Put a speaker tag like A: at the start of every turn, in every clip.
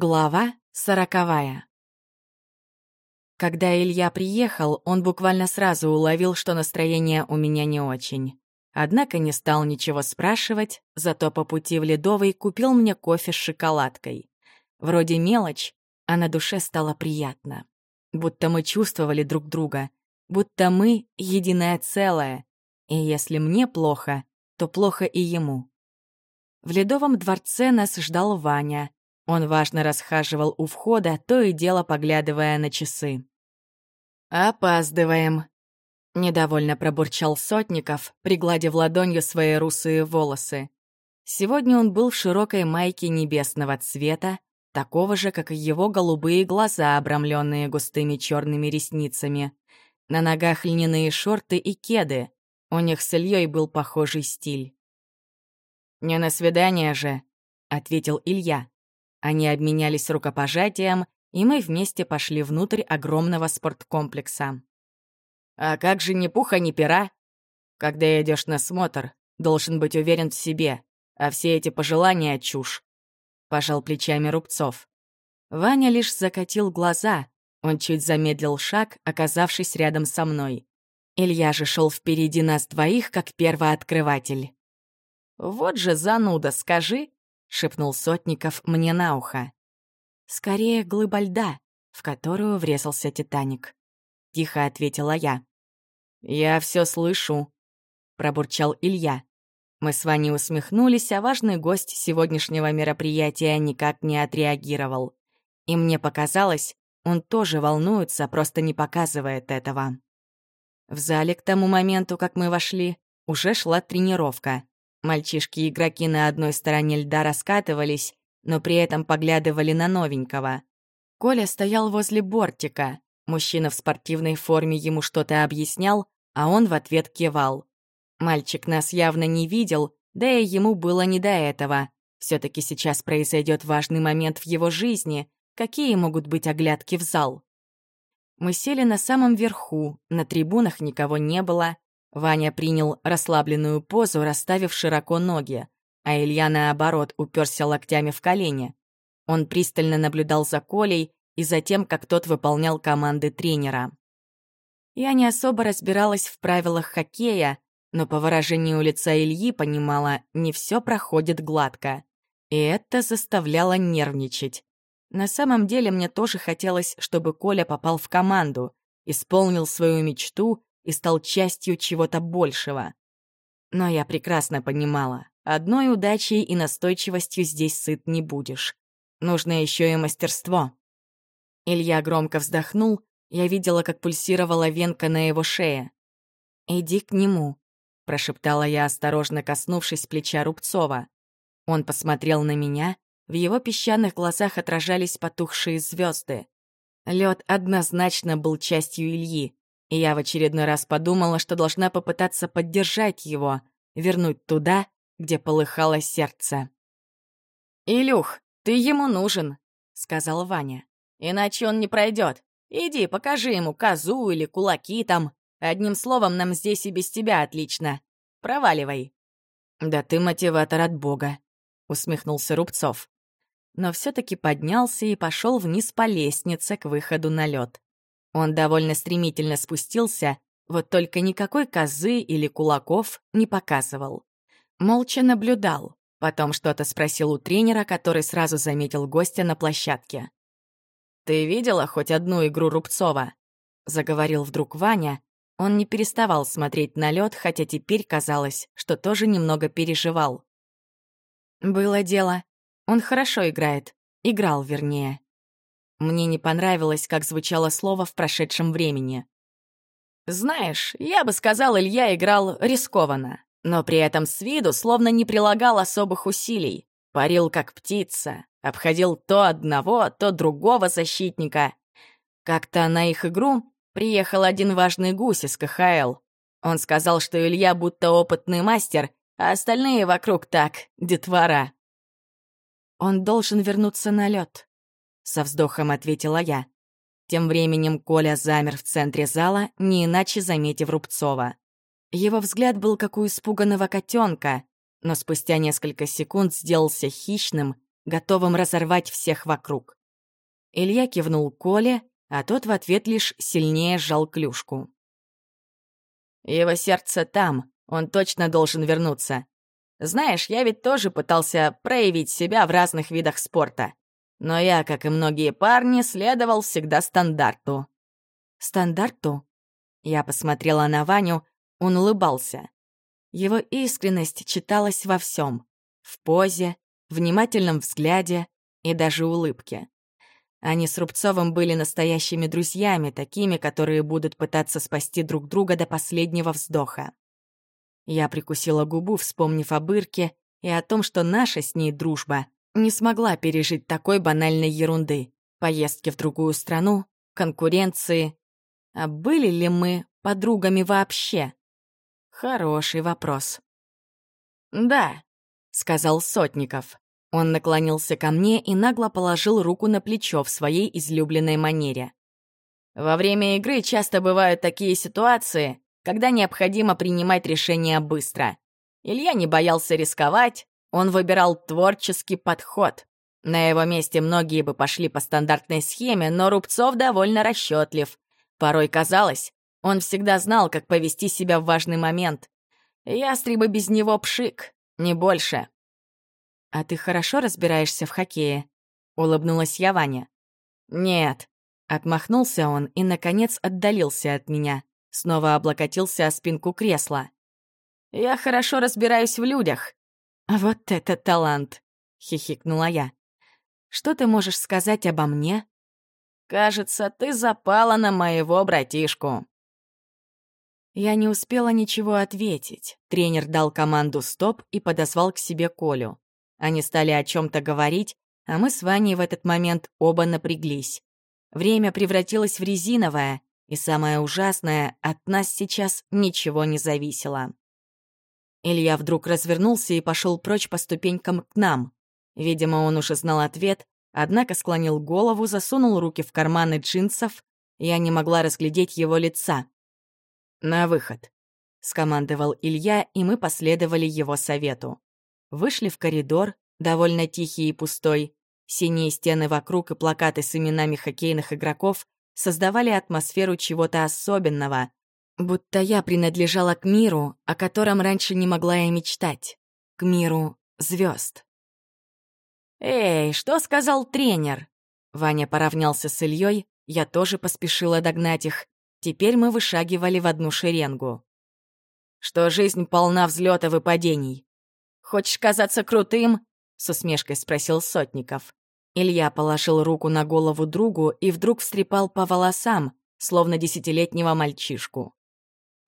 A: Глава сороковая. Когда Илья приехал, он буквально сразу уловил, что настроение у меня не очень. Однако не стал ничего спрашивать, зато по пути в Ледовый купил мне кофе с шоколадкой. Вроде мелочь, а на душе стало приятно. Будто мы чувствовали друг друга, будто мы — единое целое. И если мне плохо, то плохо и ему. В Ледовом дворце нас ждал Ваня — он важно расхаживал у входа, то и дело поглядывая на часы. «Опаздываем», — недовольно пробурчал Сотников, пригладив ладонью свои русые волосы. Сегодня он был в широкой майке небесного цвета, такого же, как и его голубые глаза, обрамленные густыми черными ресницами. На ногах льняные шорты и кеды. У них с Ильей был похожий стиль. «Не на свидание же», — ответил Илья. Они обменялись рукопожатием, и мы вместе пошли внутрь огромного спорткомплекса. «А как же ни пуха, ни пера?» «Когда идешь на смотр, должен быть уверен в себе, а все эти пожелания — чушь», — пожал плечами Рубцов. Ваня лишь закатил глаза, он чуть замедлил шаг, оказавшись рядом со мной. Илья же шел впереди нас двоих, как первооткрыватель. «Вот же зануда, скажи!» — шепнул Сотников мне на ухо. «Скорее глыба льда, в которую врезался Титаник», — тихо ответила я. «Я все слышу», — пробурчал Илья. Мы с Ваней усмехнулись, а важный гость сегодняшнего мероприятия никак не отреагировал. И мне показалось, он тоже волнуется, просто не показывает этого. В зале к тому моменту, как мы вошли, уже шла тренировка. Мальчишки-игроки на одной стороне льда раскатывались, но при этом поглядывали на новенького. Коля стоял возле бортика. Мужчина в спортивной форме ему что-то объяснял, а он в ответ кивал. Мальчик нас явно не видел, да и ему было не до этого. все таки сейчас произойдет важный момент в его жизни. Какие могут быть оглядки в зал? Мы сели на самом верху, на трибунах никого не было, Ваня принял расслабленную позу, расставив широко ноги, а Илья, наоборот, уперся локтями в колени. Он пристально наблюдал за Колей и за тем, как тот выполнял команды тренера. Я не особо разбиралась в правилах хоккея, но по выражению лица Ильи понимала, не все проходит гладко. И это заставляло нервничать. На самом деле мне тоже хотелось, чтобы Коля попал в команду, исполнил свою мечту и стал частью чего-то большего. Но я прекрасно понимала, одной удачей и настойчивостью здесь сыт не будешь. Нужно еще и мастерство. Илья громко вздохнул, я видела, как пульсировала венка на его шее. «Иди к нему», — прошептала я, осторожно коснувшись плеча Рубцова. Он посмотрел на меня, в его песчаных глазах отражались потухшие звезды. Лед однозначно был частью Ильи, и я в очередной раз подумала, что должна попытаться поддержать его, вернуть туда, где полыхало сердце. «Илюх, ты ему нужен», — сказал Ваня. «Иначе он не пройдет. Иди, покажи ему козу или кулаки там. Одним словом, нам здесь и без тебя отлично. Проваливай». «Да ты мотиватор от Бога», — усмехнулся Рубцов. Но все таки поднялся и пошел вниз по лестнице к выходу на лед. Он довольно стремительно спустился, вот только никакой козы или кулаков не показывал. Молча наблюдал, потом что-то спросил у тренера, который сразу заметил гостя на площадке. «Ты видела хоть одну игру Рубцова?» — заговорил вдруг Ваня. Он не переставал смотреть на лед, хотя теперь казалось, что тоже немного переживал. «Было дело. Он хорошо играет. Играл, вернее. Мне не понравилось, как звучало слово в прошедшем времени. Знаешь, я бы сказал, Илья играл рискованно, но при этом с виду словно не прилагал особых усилий. Парил как птица, обходил то одного, то другого защитника. Как-то на их игру приехал один важный гусь из КХЛ. Он сказал, что Илья будто опытный мастер, а остальные вокруг так, детвора. Он должен вернуться на лед, со вздохом ответила я. Тем временем Коля замер в центре зала, не иначе заметив Рубцова. Его взгляд был как у испуганного котенка, но спустя несколько секунд сделался хищным, готовым разорвать всех вокруг. Илья кивнул Коле, а тот в ответ лишь сильнее сжал клюшку. «Его сердце там, он точно должен вернуться. Знаешь, я ведь тоже пытался проявить себя в разных видах спорта. Но я, как и многие парни, следовал всегда стандарту». «Стандарту?» Я посмотрела на Ваню, он улыбался. Его искренность читалась во всем: В позе, внимательном взгляде и даже улыбке. Они с Рубцовым были настоящими друзьями, такими, которые будут пытаться спасти друг друга до последнего вздоха. Я прикусила губу, вспомнив о Бырке и о том, что наша с ней дружба не смогла пережить такой банальной ерунды. Поездки в другую страну, конкуренции. А были ли мы подругами вообще? Хороший вопрос. «Да», — сказал Сотников. Он наклонился ко мне и нагло положил руку на плечо в своей излюбленной манере. «Во время игры часто бывают такие ситуации, когда необходимо принимать решения быстро. Илья не боялся рисковать, он выбирал творческий подход. На его месте многие бы пошли по стандартной схеме, но Рубцов довольно расчетлив. Порой казалось, он всегда знал, как повести себя в важный момент. Ястребы без него пшик, не больше. «А ты хорошо разбираешься в хоккее?» — улыбнулась я Ваня. «Нет». Отмахнулся он и, наконец, отдалился от меня. Снова облокотился о спинку кресла. «Я хорошо разбираюсь в людях». «Вот это талант!» — хихикнула я. «Что ты можешь сказать обо мне?» «Кажется, ты запала на моего братишку». Я не успела ничего ответить. Тренер дал команду «стоп» и подозвал к себе Колю. Они стали о чем-то говорить, а мы с Ваней в этот момент оба напряглись. Время превратилось в резиновое, и самое ужасное, от нас сейчас ничего не зависело. Илья вдруг развернулся и пошел прочь по ступенькам к нам. Видимо, он уже знал ответ, однако склонил голову, засунул руки в карманы джинсов, я не могла разглядеть его лица. «На выход», — скомандовал Илья, и мы последовали его совету. Вышли в коридор, довольно тихий и пустой. Синие стены вокруг и плакаты с именами хоккейных игроков создавали атмосферу чего-то особенного, будто я принадлежала к миру, о котором раньше не могла и мечтать. К миру звезд. «Эй, что сказал тренер?» Ваня поравнялся с Ильей, я тоже поспешила догнать их. Теперь мы вышагивали в одну шеренгу. «Что жизнь полна взлетов и падений. «Хочешь казаться крутым?» — с усмешкой спросил Сотников. Илья положил руку на голову другу и вдруг встрепал по волосам, словно десятилетнего мальчишку.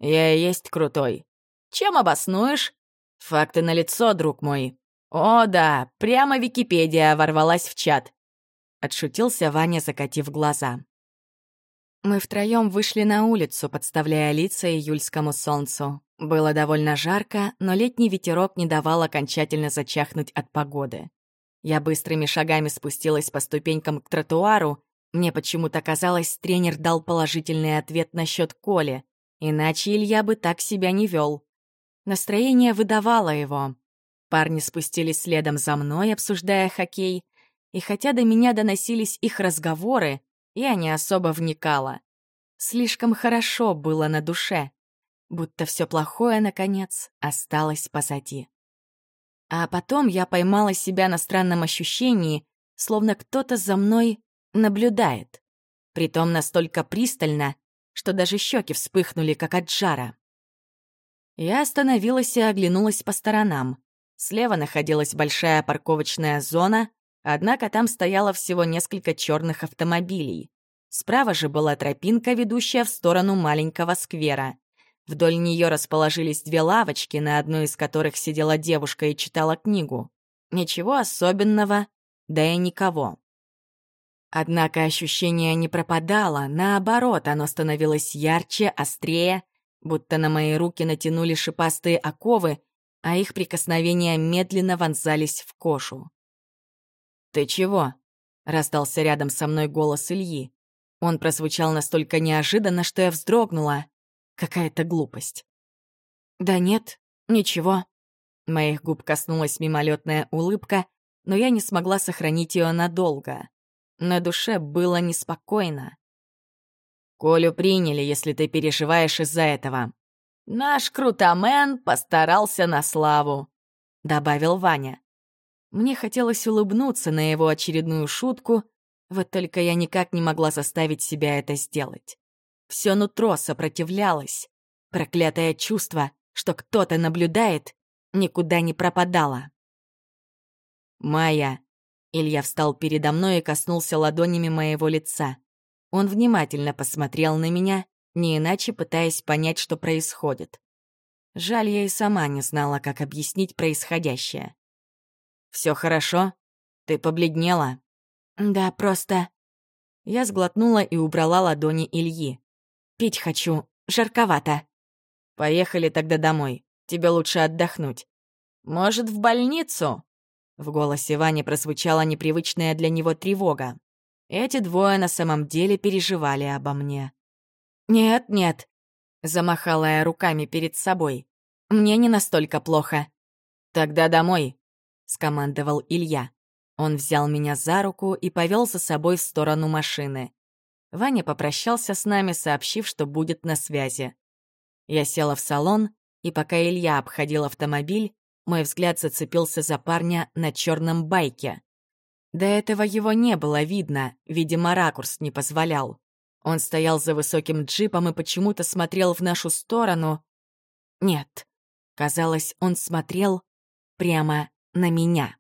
A: «Я и есть крутой. Чем обоснуешь?» «Факты налицо, друг мой». «О, да, прямо Википедия ворвалась в чат», — отшутился Ваня, закатив глаза. Мы втроем вышли на улицу, подставляя лица июльскому солнцу. Было довольно жарко, но летний ветерок не давал окончательно зачахнуть от погоды. Я быстрыми шагами спустилась по ступенькам к тротуару. Мне почему-то казалось, тренер дал положительный ответ насчет Коли, иначе Илья бы так себя не вел. Настроение выдавало его. Парни спустились следом за мной, обсуждая хоккей, и хотя до меня доносились их разговоры, я не особо вникала. Слишком хорошо было на душе будто все плохое, наконец, осталось позади. А потом я поймала себя на странном ощущении, словно кто-то за мной наблюдает. Притом настолько пристально, что даже щеки вспыхнули, как от жара. Я остановилась и оглянулась по сторонам. Слева находилась большая парковочная зона, однако там стояло всего несколько черных автомобилей. Справа же была тропинка, ведущая в сторону маленького сквера. Вдоль нее расположились две лавочки, на одной из которых сидела девушка и читала книгу. Ничего особенного, да и никого. Однако ощущение не пропадало, наоборот, оно становилось ярче, острее, будто на мои руки натянули шипастые оковы, а их прикосновения медленно вонзались в кожу. «Ты чего?» — раздался рядом со мной голос Ильи. Он прозвучал настолько неожиданно, что я вздрогнула. Какая-то глупость. «Да нет, ничего». Моих губ коснулась мимолетная улыбка, но я не смогла сохранить ее надолго. На душе было неспокойно. «Колю приняли, если ты переживаешь из-за этого. Наш крутамен постарался на славу», — добавил Ваня. Мне хотелось улыбнуться на его очередную шутку, вот только я никак не могла заставить себя это сделать. Все нутро сопротивлялось. Проклятое чувство, что кто-то наблюдает, никуда не пропадало. «Майя!» Илья встал передо мной и коснулся ладонями моего лица. Он внимательно посмотрел на меня, не иначе пытаясь понять, что происходит. Жаль, я и сама не знала, как объяснить происходящее. Все хорошо? Ты побледнела?» «Да, просто...» Я сглотнула и убрала ладони Ильи. «Пить хочу. Жарковато». «Поехали тогда домой. Тебе лучше отдохнуть». «Может, в больницу?» В голосе Вани прозвучала непривычная для него тревога. Эти двое на самом деле переживали обо мне. «Нет, нет», — замахала я руками перед собой. «Мне не настолько плохо». «Тогда домой», — скомандовал Илья. Он взял меня за руку и повел за собой в сторону машины. Ваня попрощался с нами, сообщив, что будет на связи. Я села в салон, и пока Илья обходил автомобиль, мой взгляд зацепился за парня на черном байке. До этого его не было видно, видимо, ракурс не позволял. Он стоял за высоким джипом и почему-то смотрел в нашу сторону. Нет, казалось, он смотрел прямо на меня.